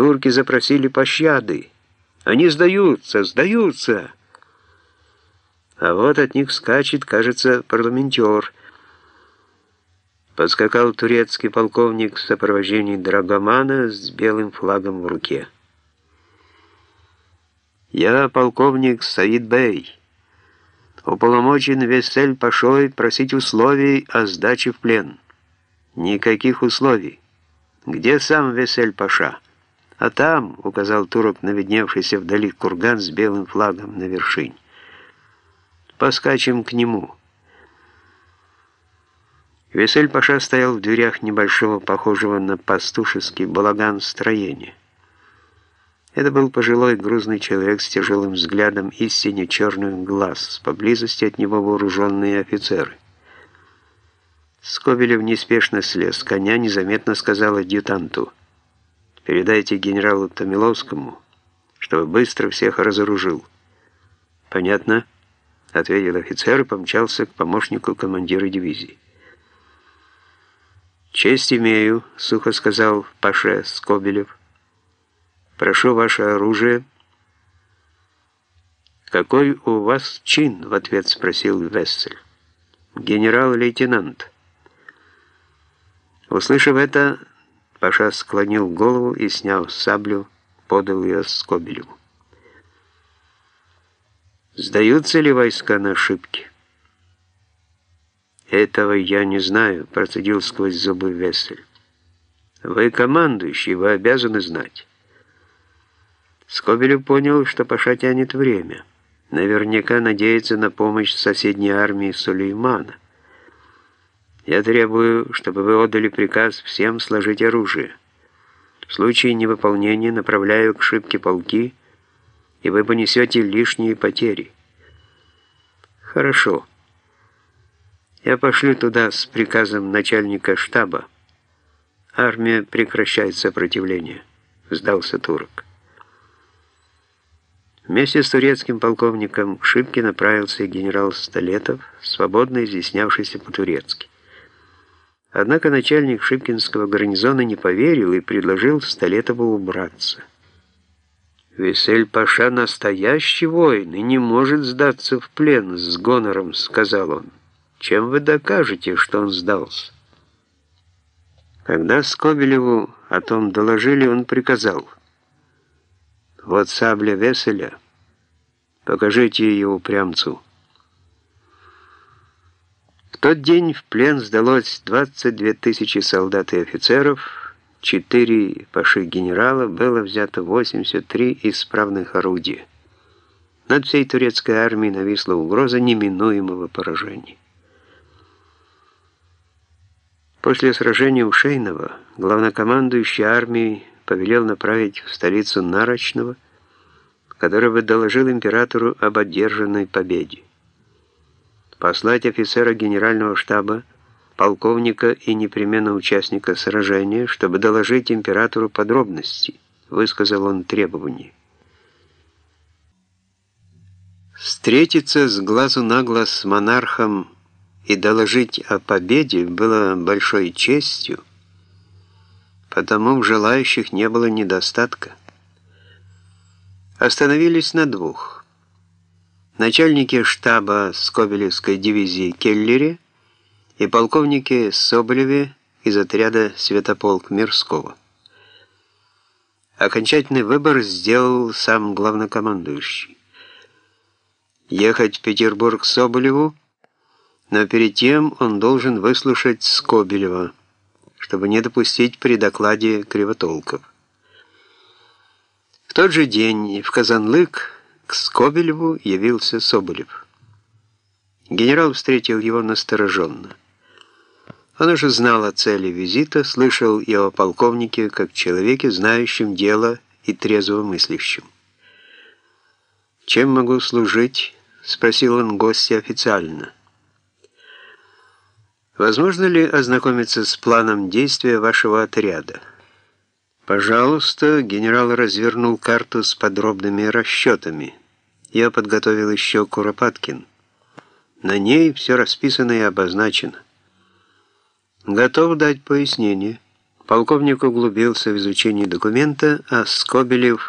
Турки запросили пощады. Они сдаются, сдаются. А вот от них скачет, кажется, парламентер. Подскакал турецкий полковник в сопровождении драгомана с белым флагом в руке. «Я полковник Саид Бей. Уполномочен Весель Пашой просить условий о сдаче в плен. Никаких условий. Где сам Весель Паша?» «А там», — указал турок на видневшийся вдали курган с белым флагом на вершине. «Поскачем к нему». Весель Паша стоял в дверях небольшого, похожего на пастушеский балаган строения. Это был пожилой грузный человек с тяжелым взглядом и сине-черных глаз, поблизости от него вооруженные офицеры. Скобелев неспешно слез с коня, незаметно сказал адъютанту — Передайте генералу Томиловскому, чтобы быстро всех разоружил. Понятно? Ответил офицер и помчался к помощнику командира дивизии. «Честь имею», — сухо сказал Паше Скобелев. «Прошу ваше оружие». «Какой у вас чин?» — в ответ спросил Вессель. «Генерал-лейтенант». Услышав это, Паша склонил голову и, сняв саблю, подал ее Скобелеву. «Сдаются ли войска на ошибки?» «Этого я не знаю», — процедил сквозь зубы Вессель. «Вы командующий, вы обязаны знать». Скобелев понял, что Паша тянет время. Наверняка надеется на помощь соседней армии Сулеймана. Я требую, чтобы вы отдали приказ всем сложить оружие. В случае невыполнения направляю к шибке полки, и вы понесете лишние потери. Хорошо. Я пошлю туда с приказом начальника штаба. Армия прекращает сопротивление, сдался турок. Вместе с турецким полковником к шибке направился генерал Столетов, свободно изъяснявшийся по-турецки. Однако начальник Шипкинского гарнизона не поверил и предложил Столетову убраться. «Весель-паша настоящий воин и не может сдаться в плен с гонором», — сказал он. «Чем вы докажете, что он сдался?» Когда Скобелеву о том доложили, он приказал. «Вот сабля Веселя, покажите ее упрямцу» тот день в плен сдалось 22 тысячи солдат и офицеров, 4 паши генерала, было взято 83 исправных орудия. Над всей турецкой армией нависла угроза неминуемого поражения. После сражения у Шейнова главнокомандующий армией повелел направить в столицу Нарочного, который бы доложил императору об одержанной победе послать офицера генерального штаба, полковника и непременно участника сражения, чтобы доложить императору подробности, высказал он требование. Встретиться с глазу на глаз с монархом и доложить о победе было большой честью, потому в желающих не было недостатка. Остановились на двух – начальнике штаба Скобелевской дивизии Келлере и полковнике Соболеве из отряда Святополк Мирского. Окончательный выбор сделал сам главнокомандующий. Ехать в Петербург Соболеву, но перед тем он должен выслушать Скобелева, чтобы не допустить при докладе кривотолков. В тот же день в Казанлык к Скобелеву явился Соболев. Генерал встретил его настороженно. Он уже знал о цели визита, слышал и о полковнике как человеке, знающем дело и трезво мыслящем. «Чем могу служить?» — спросил он гостя официально. «Возможно ли ознакомиться с планом действия вашего отряда?» «Пожалуйста», — генерал развернул карту с подробными расчетами я подготовил еще Куропаткин. На ней все расписано и обозначено. Готов дать пояснение. Полковник углубился в изучение документа, а Скобелев